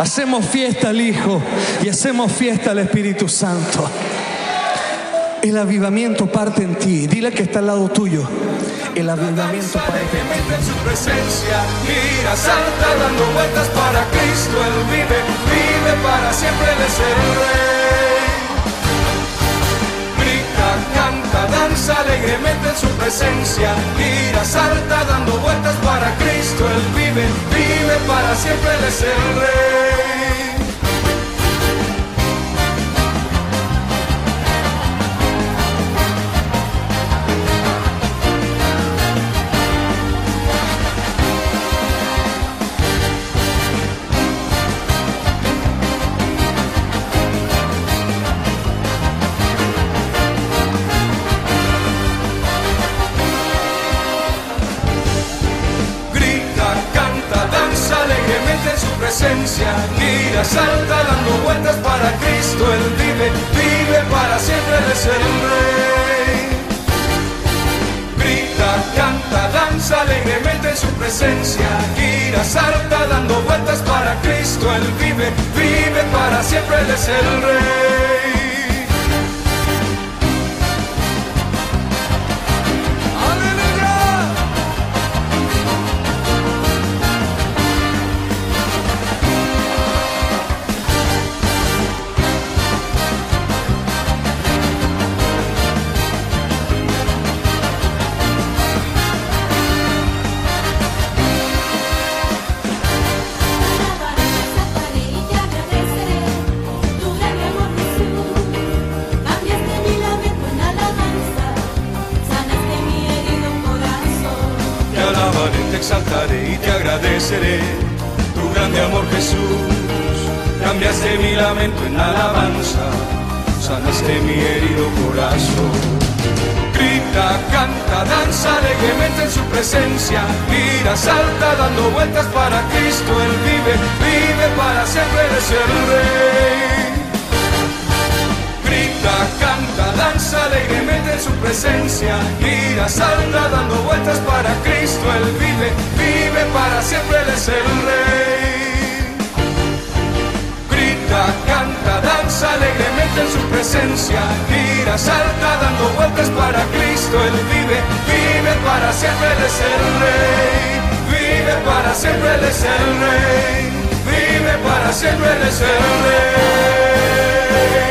Hacemos fiesta al Hijo y hacemos fiesta al Espíritu Santo. El avivamiento parte en ti. Dile que está al lado tuyo. El avivamiento parte en ti. en su presencia. Gira, salta, dando vueltas para Cristo. Él vive, vive para siempre de ser rey. Canta, danza alegremente en su presencia. Gira, salta, dando vueltas para Cristo. Él vive, vive para siempre de ser rey. El agradeceré tu grande amor Jesús. Cambiaste mi lamento en alabanza, sanaste mi herido corazón. Grita, canta, danza alegremente en su presencia. Mira, salta dando vueltas para Cristo. Él vive, vive para siempre de ser rey. Grita, canta, danza alegremente en su presencia. Gira, salta dando vueltas para Cristo. Él vive, vive para siempre Él es el rey. Grita, canta, danza alegremente en su presencia. Gira, salta dando vueltas para Cristo. Él vive, vive para siempre Él es el rey. Vive para siempre Él es el rey. Vive para siempre Él es el rey.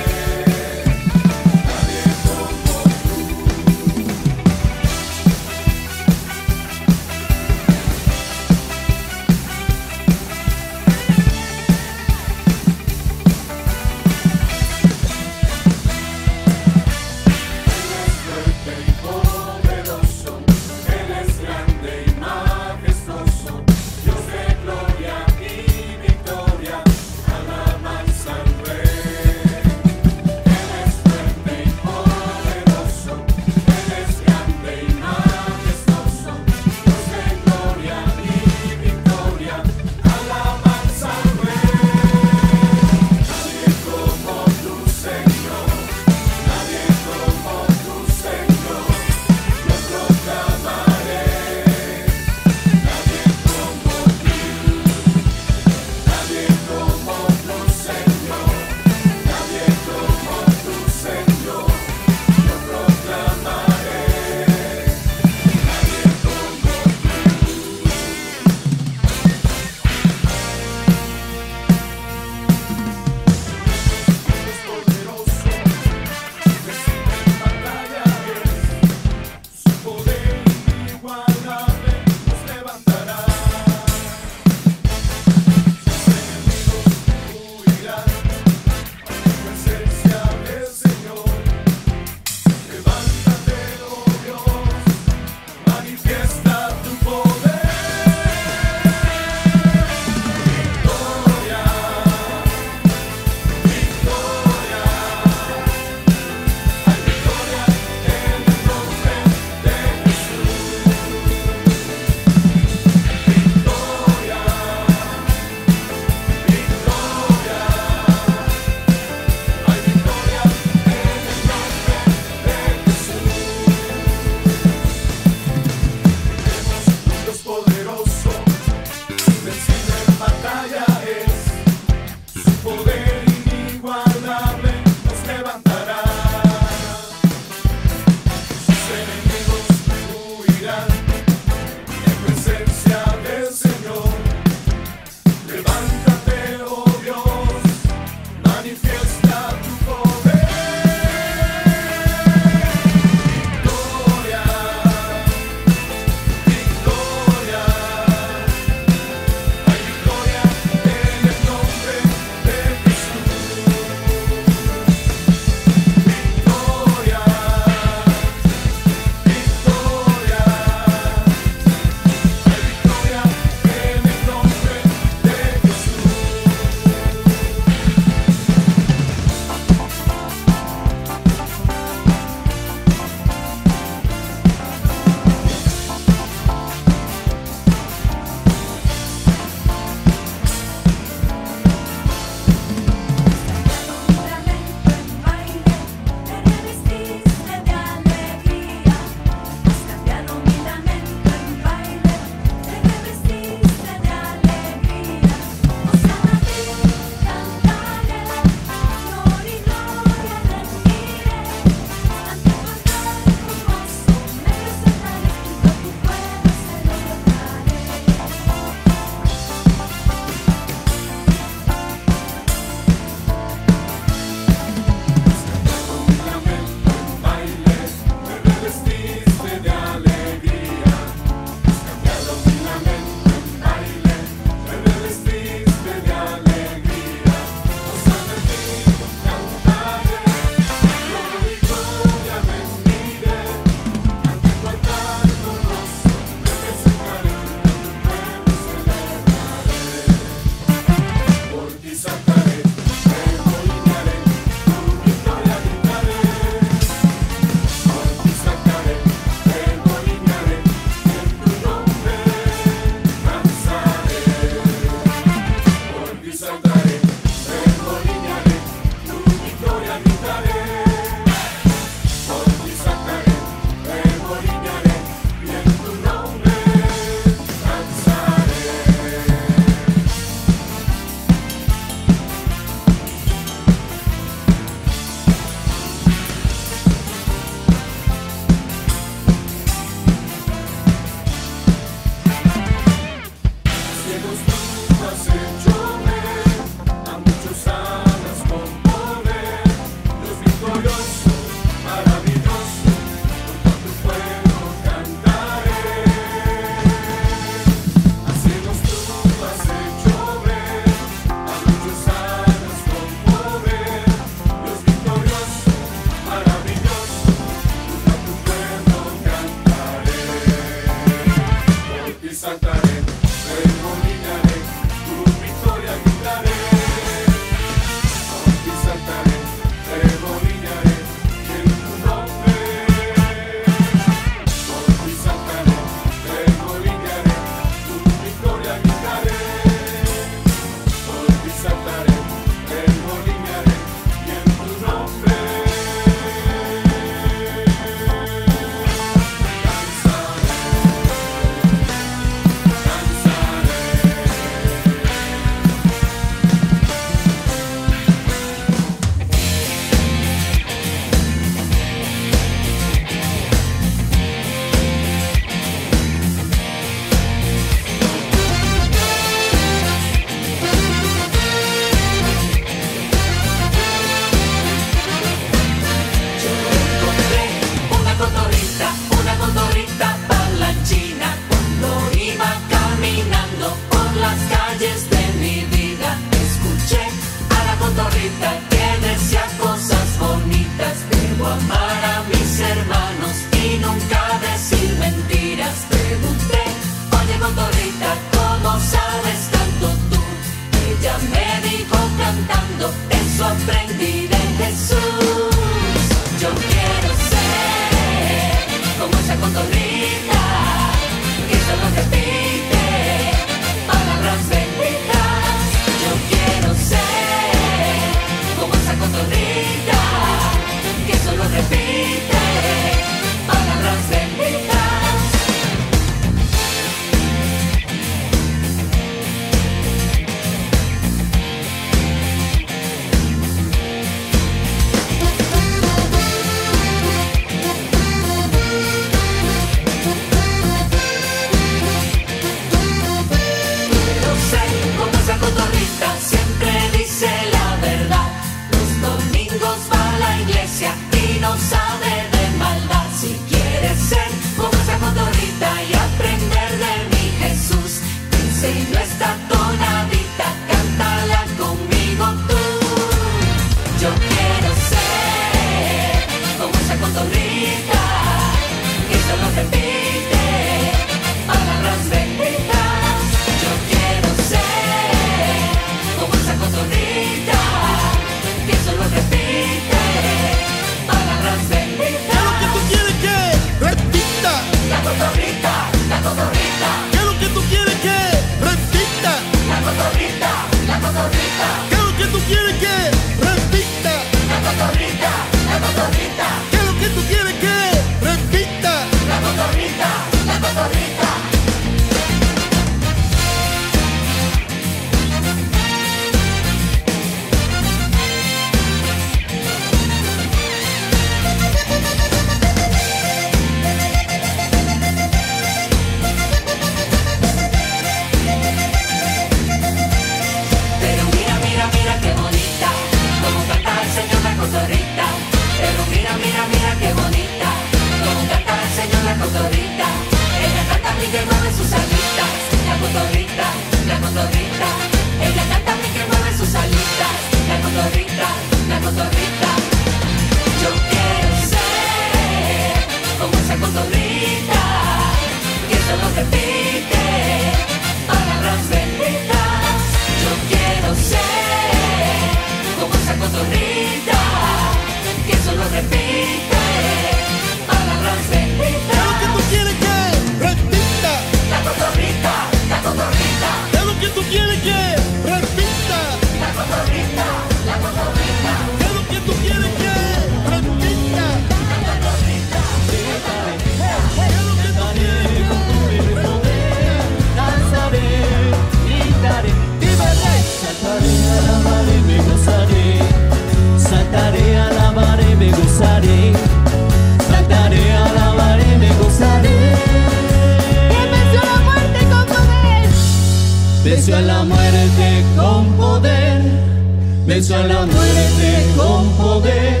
venció a la muerte con poder,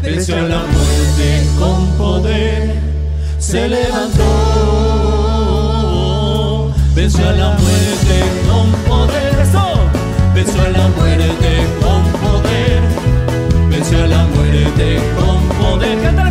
venció a la muerte con poder, se levantó, venció a la muerte con poder, venció a la muerte con poder, venció a la muerte con poder.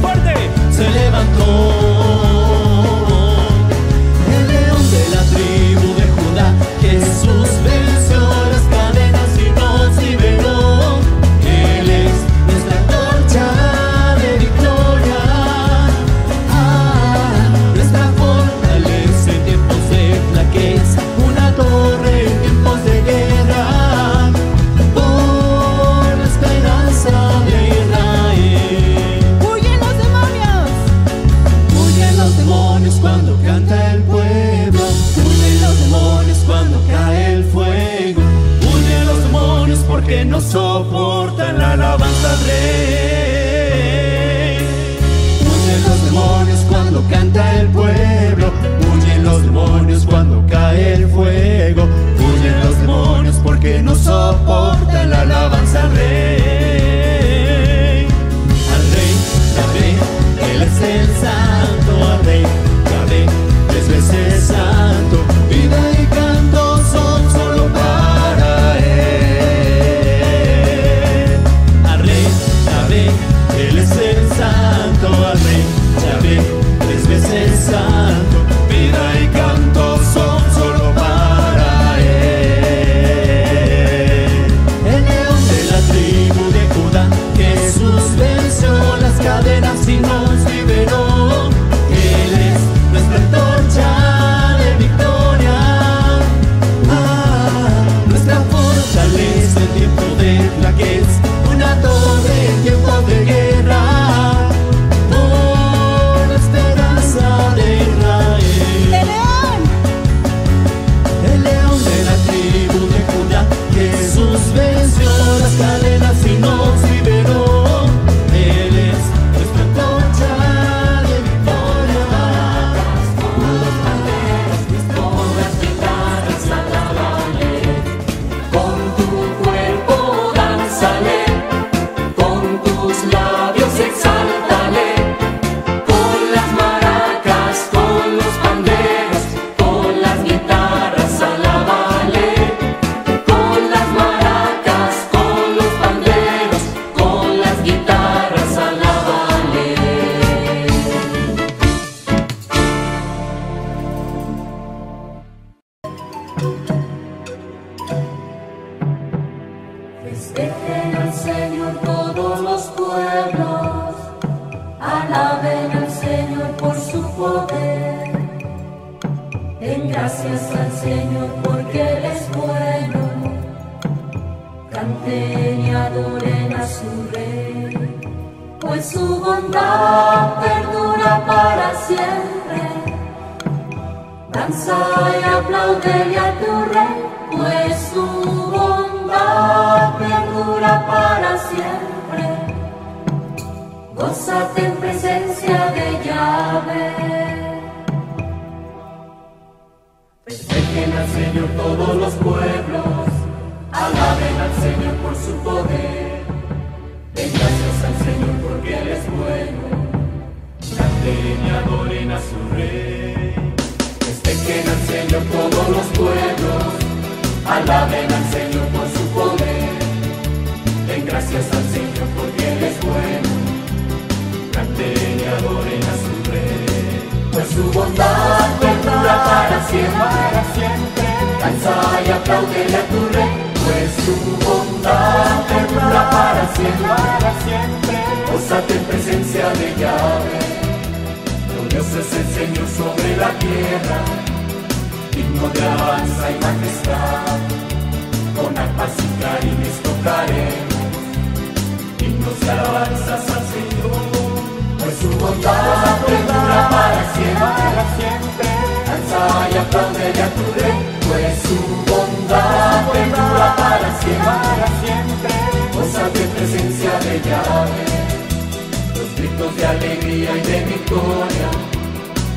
Los gritos de alegría y de victoria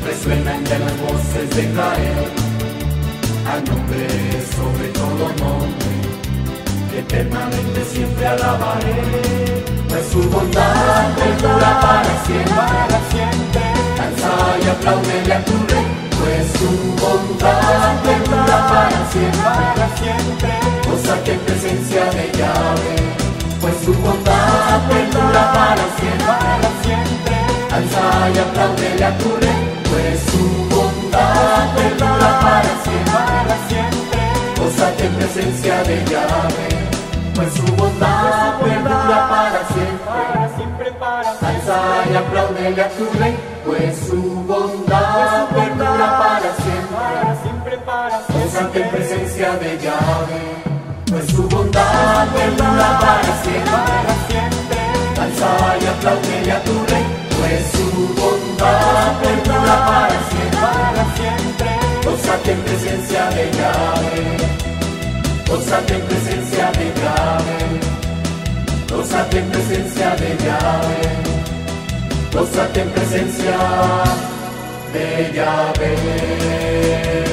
resuenan ya las voces de Israel. Al nombre sobre todo nombre, eternamente siempre alabaré. Pues su bondad perdura para siempre, Danza y aplaudele a tu rey, pues su bondad perdura para siempre, Gózate en presencia de Yahvé, pues su bondad perdura para siempre, Danza y aplaudele a tu pues su bondad perdura para siempre, Gózate en presencia de Yahvé, pues su bondad perdura para siempre, Danza y aplaudele a tu pues su bondad perdura para siempre, Gózate en presencia de Yahvé, pues su bondad perdura para siempre, Danza y aplaudele a tu rey, pues su bondad perdura para siempre, Gózate en presencia de Yahvé. Gózate en presencia de Yahvé, gózate en presencia de Yahvé, gózate en presencia de Yahvé.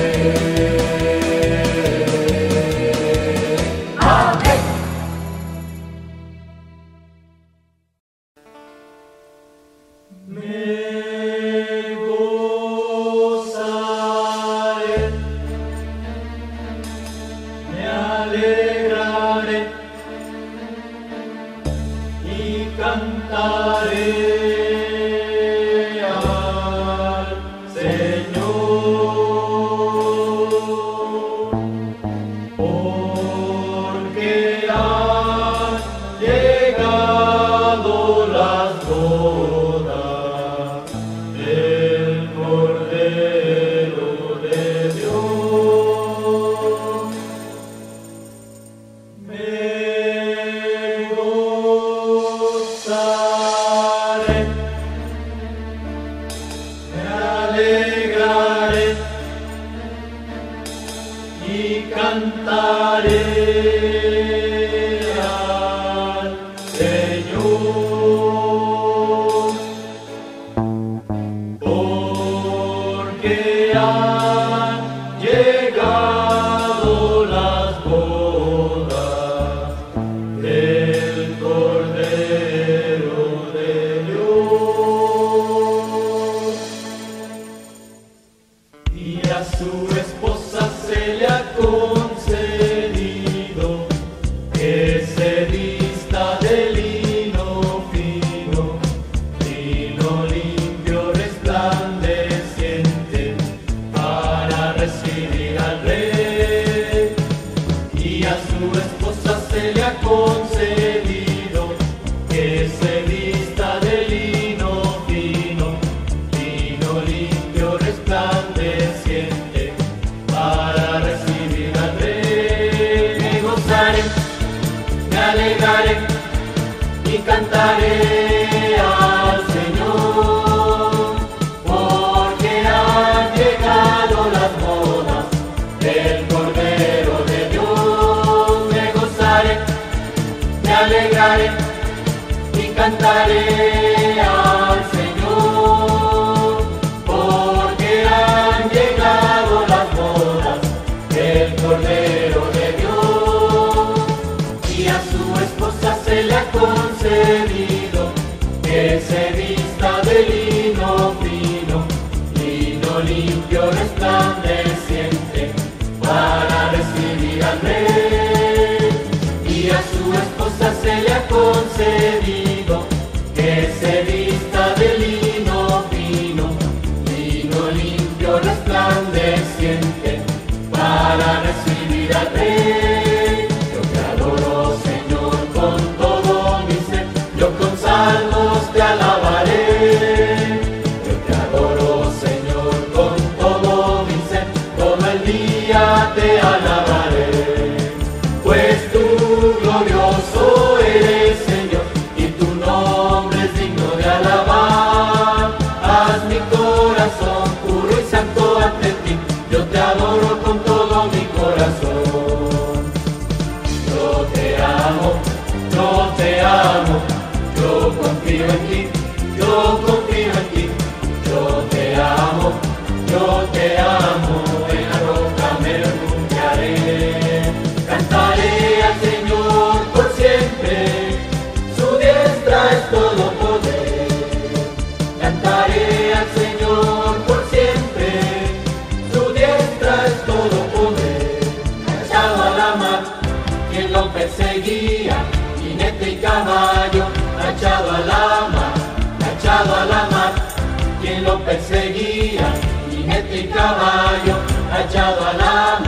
perseguían, jinete y caballo, hachado al la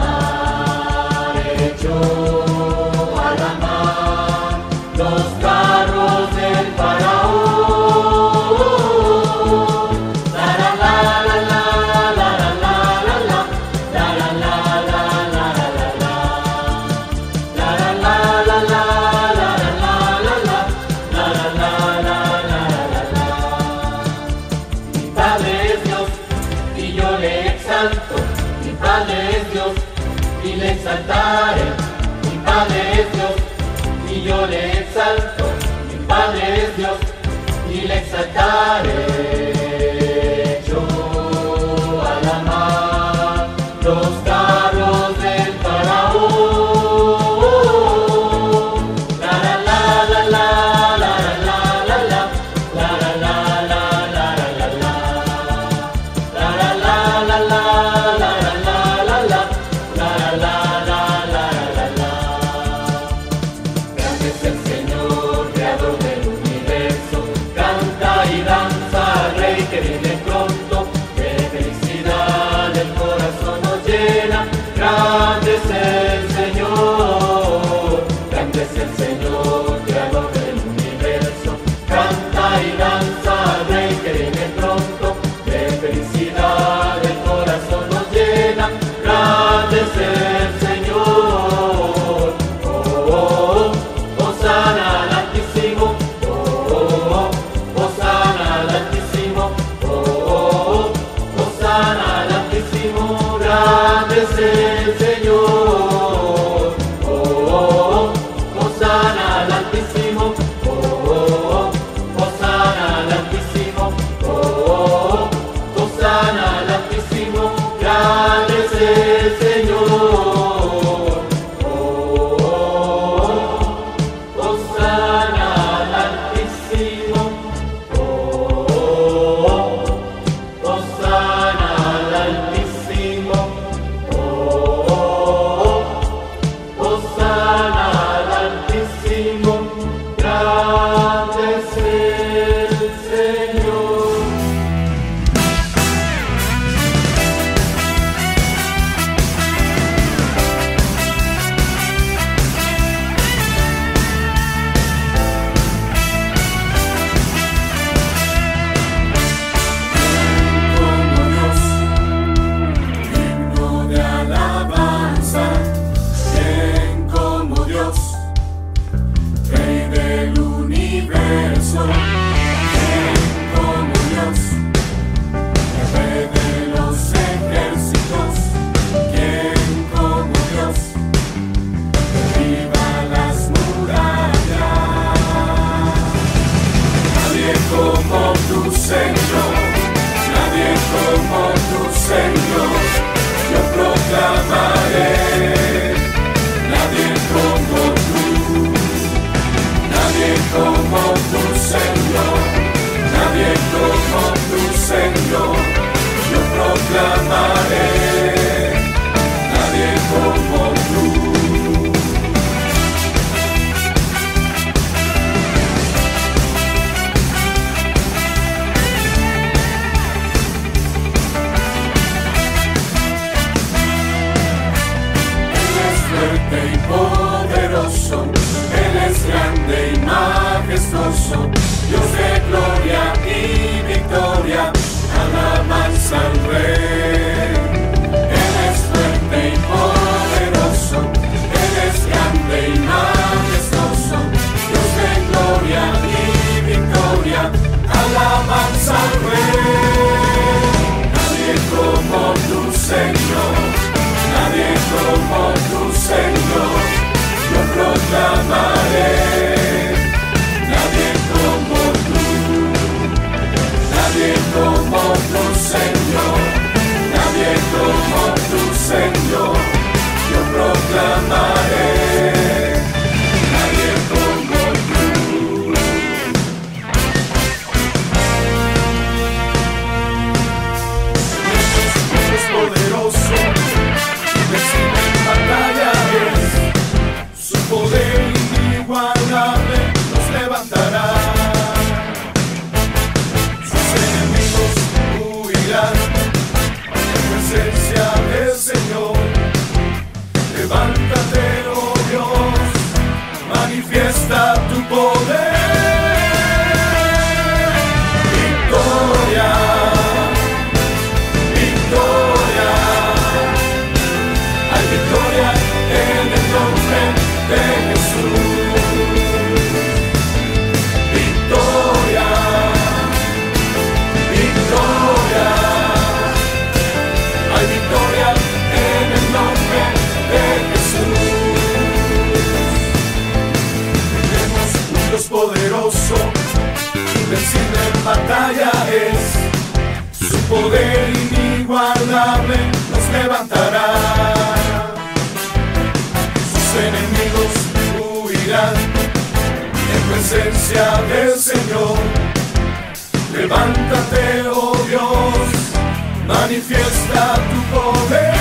luta do poder.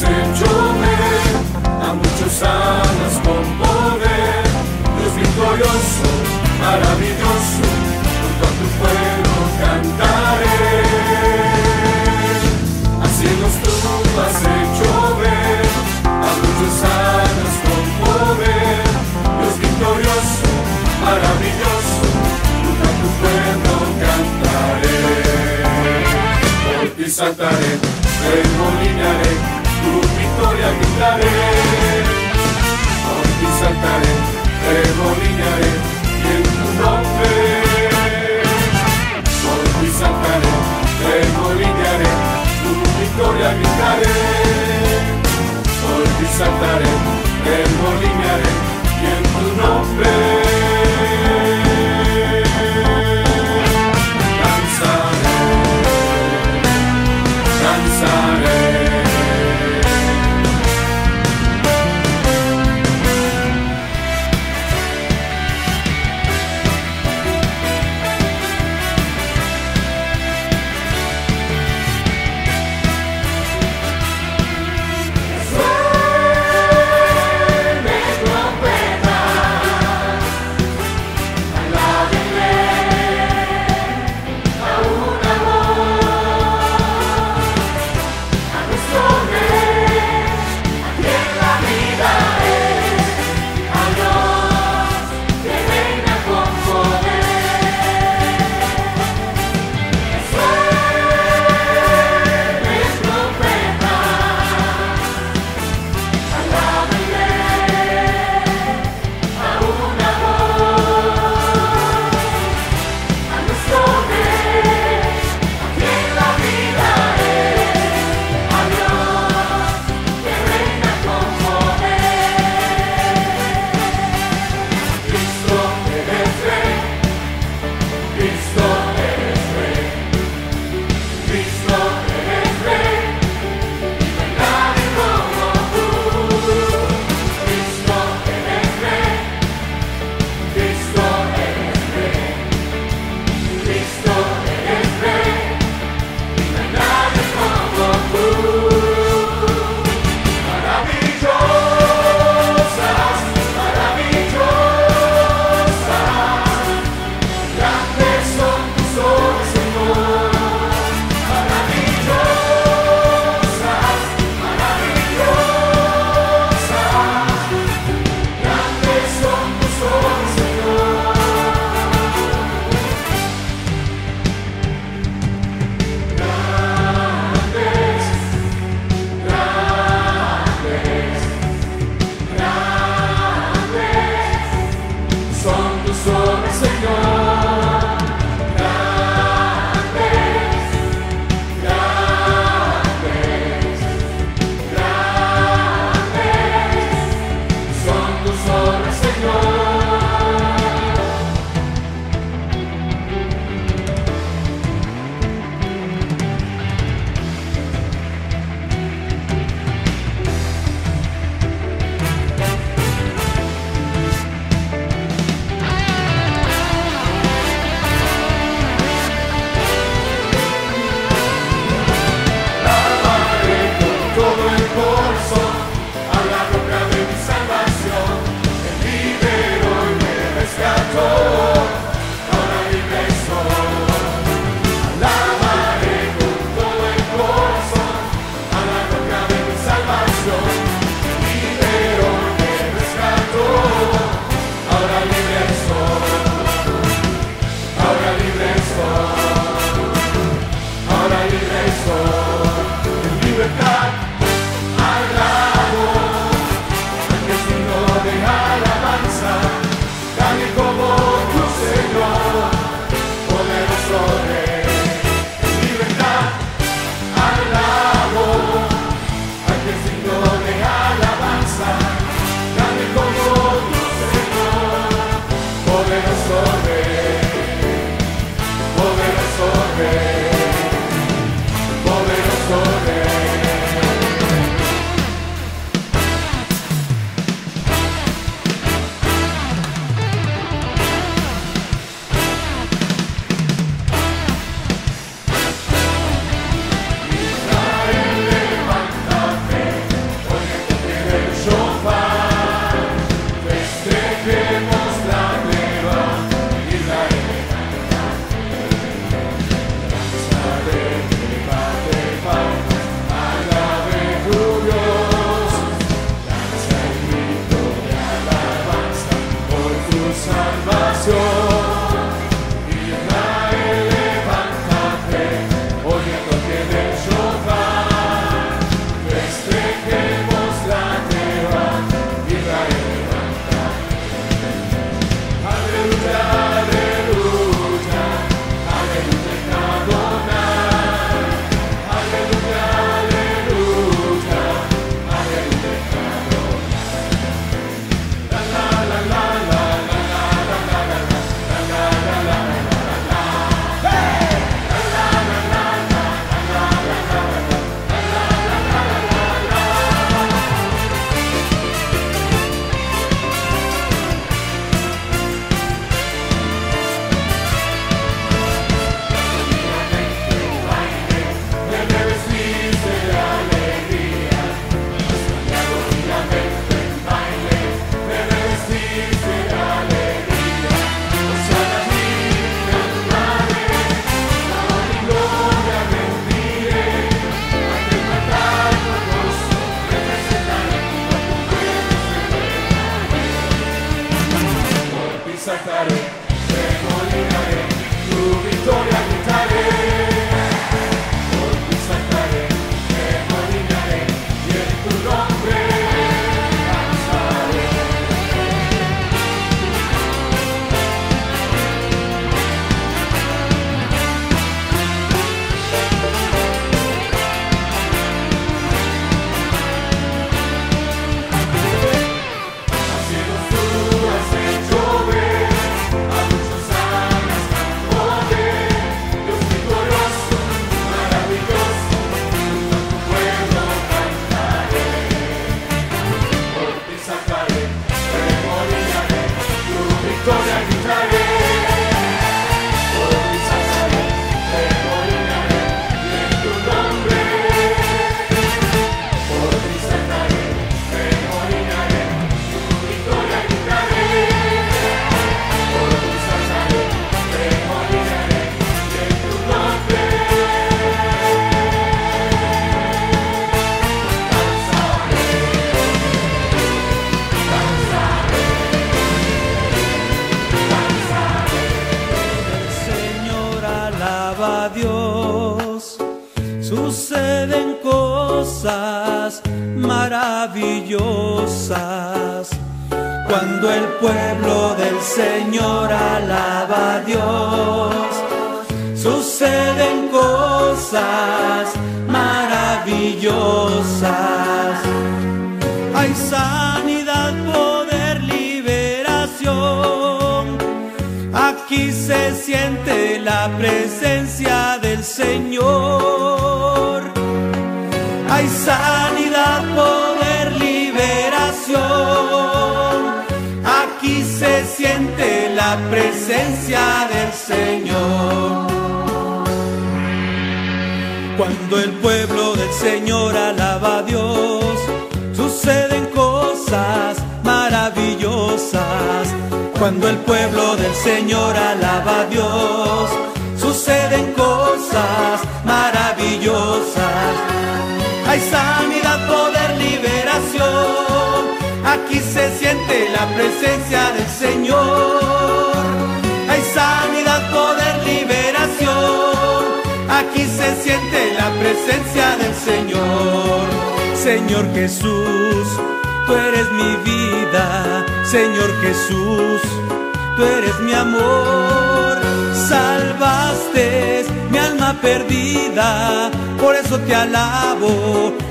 has hecho ver a muchos alas con poder. Dios victorioso, maravilloso, junto a tu pueblo cantaré. Así nos tú has hecho ver a muchos alas con poder. Dios victorioso, maravilloso, junto a tu pueblo cantaré. Por ti saltaré, saltare, oggi saltare, regolinare, el nombre. Oggi saltare, regolinare, tu vittoria gritare, oggi saltare, regolinare,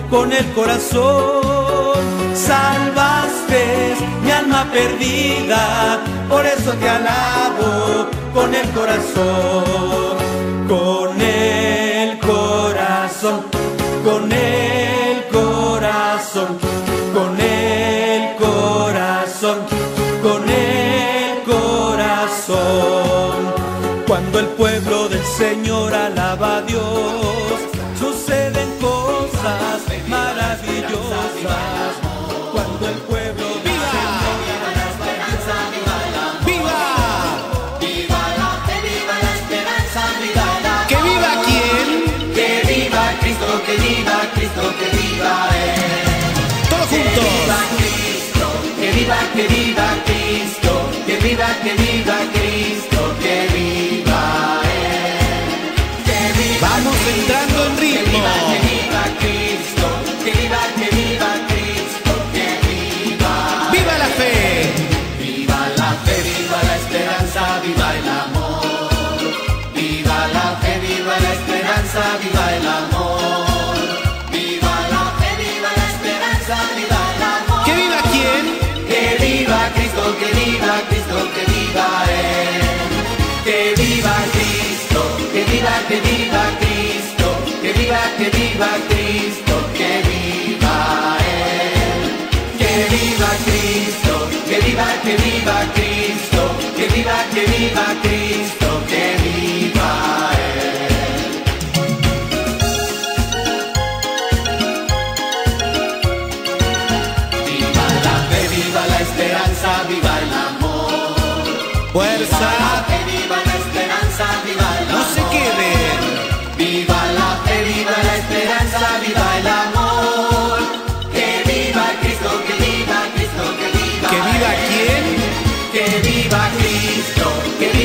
con el corazón. Salvaste mi alma perdida, por eso te alabo con el corazón, con el corazón, con el que viva, que viva Cristo, que viva, que viva Cristo, que Cristo, que viva Cristo, que viva Él. Que viva Cristo, que viva, que viva Cristo, que viva, que viva Cristo, que viva Él. Que viva Cristo, que viva, que viva Cristo, que viva, que viva Cristo, que viva.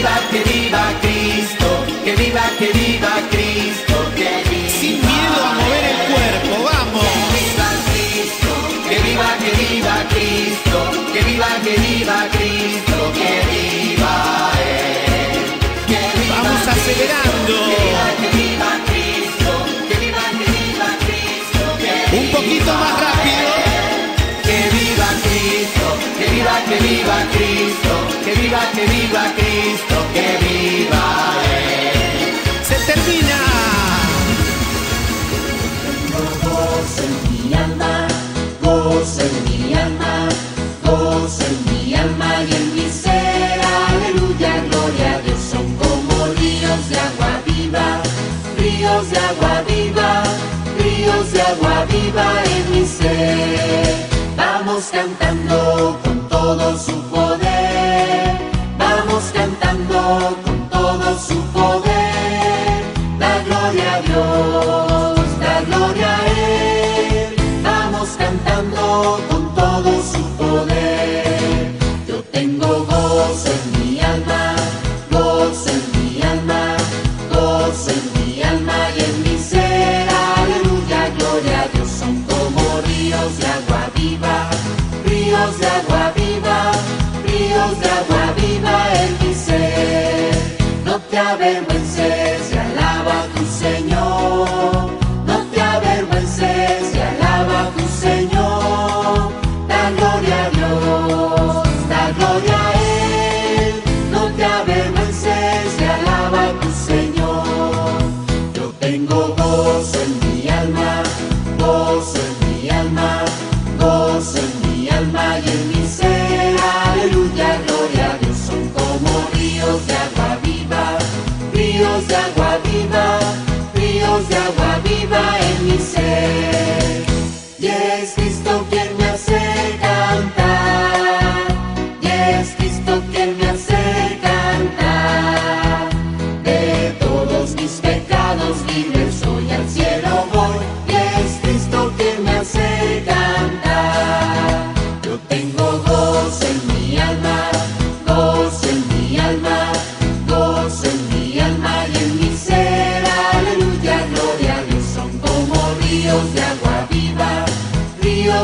viva, que viva Cristo, que viva, que viva Cristo, que viva. Sin miedo a mover el cuerpo, vamos. Que viva Cristo, que viva, que viva Cristo, que viva, que viva Cristo, que viva Él. Vamos acelerando. Que viva, que viva Cristo, que viva, que viva Cristo. Un poquito más que viva Cristo, que viva, que viva Cristo, que viva Él. Se termina. Gozo en mi alma, gozo en mi alma, gozo en mi alma y en mi ser, aleluya, gloria Dios, son como ríos de agua viva, ríos de agua viva, ríos de agua viva en mi ser, vamos cantando ao nosso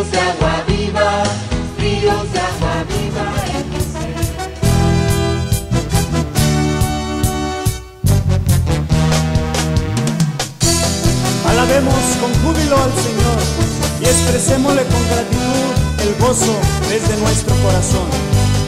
ríos de agua viva, ríos de agua viva. Alabemos con júbilo al Señor y expresémosle con gratitud el gozo desde nuestro corazón.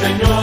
Señor.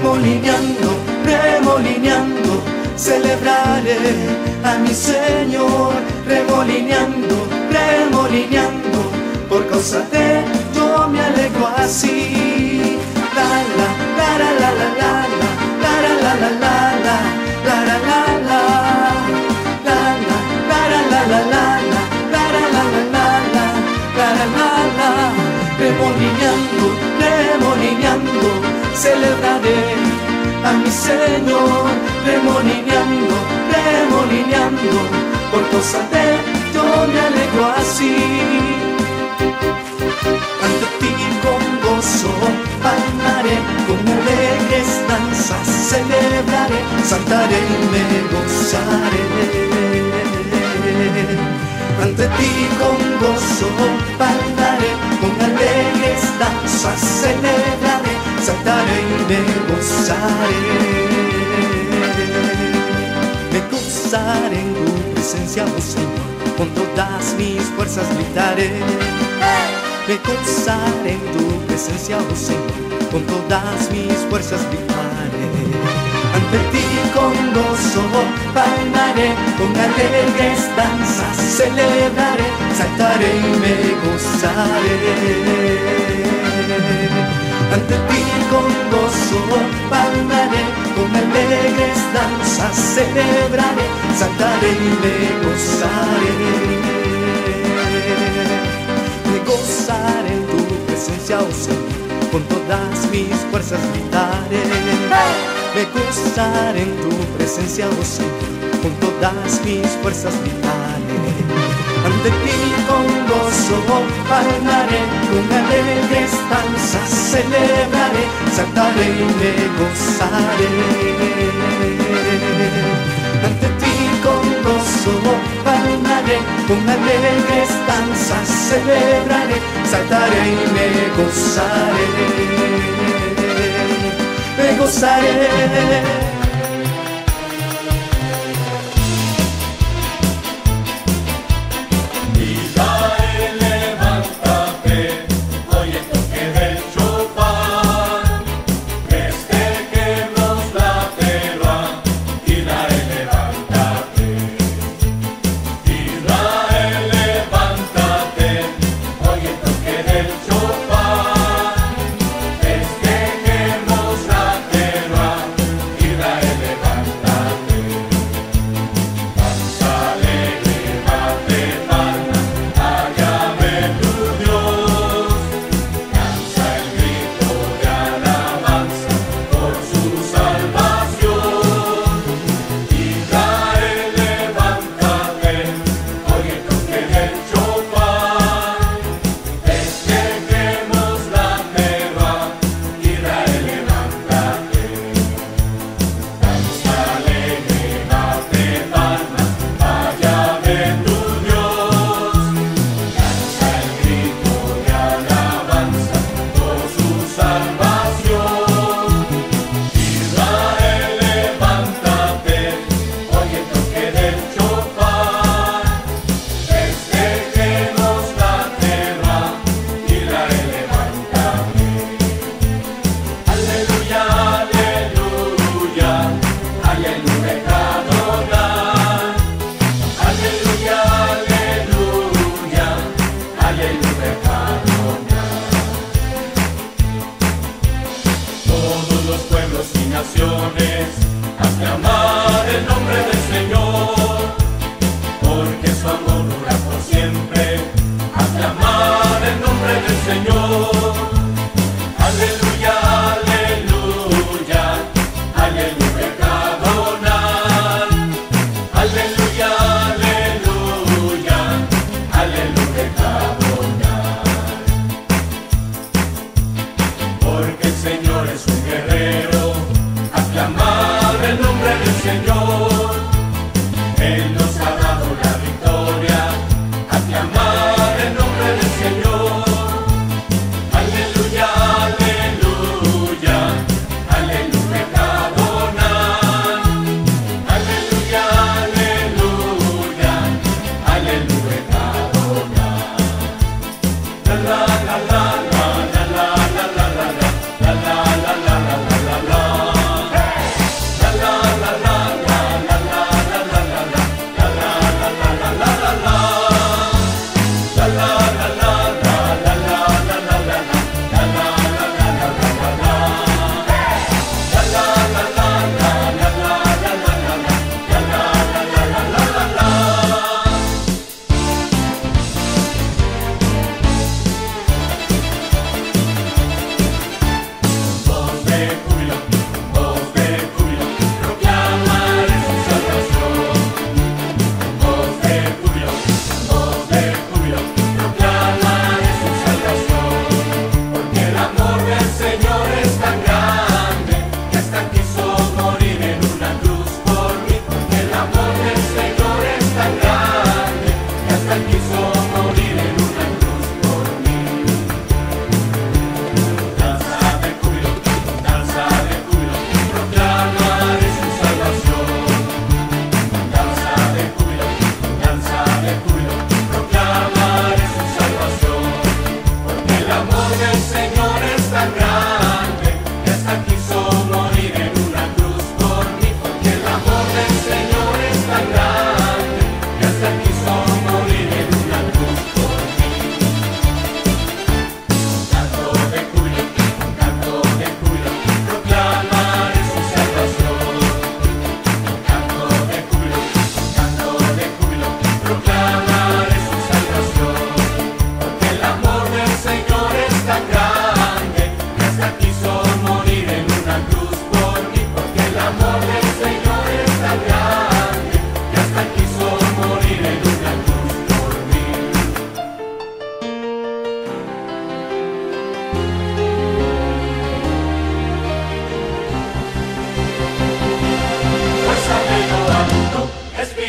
remolineando, remolineando, celebraré a mi Señor, remolineando, remolineando, por causa de yo me alegro así. La, la la la la la, la la la la, la la la la la la, la la la la la, la la la la, remolineando, remolineando celebraré a mi Señor, remolineando, remolineando, por cosas de yo me alegro así. Ante ti con gozo bailaré con alegres danzas, celebraré, saltaré y me gozaré. Ante ti con gozo bailaré con alegres danzas, celebraré saltaré y me gozaré. Me gozaré en tu presencia, oh Señor, con todas mis fuerzas gritaré. Me gozaré en tu presencia, oh Señor, con todas mis fuerzas gritaré. Ante ti con gozo palmaré, con alegres danzas celebraré, saltaré y me gozaré. Ante ti con gozo palmaré, con alegres danzas celebraré, saltaré y me gozaré. Me gozaré en tu presencia, oh Señor, con todas mis fuerzas gritaré. Me gozaré en tu presencia, oh Señor, con todas mis fuerzas gritaré. Ante ti con gozo palmaré, con alegres danzas celebraré, saltaré y me gozaré. Ante ti con gozo palmaré, con alegres danzas celebraré, saltaré y me gozaré. Me gozaré.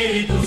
Aleluya.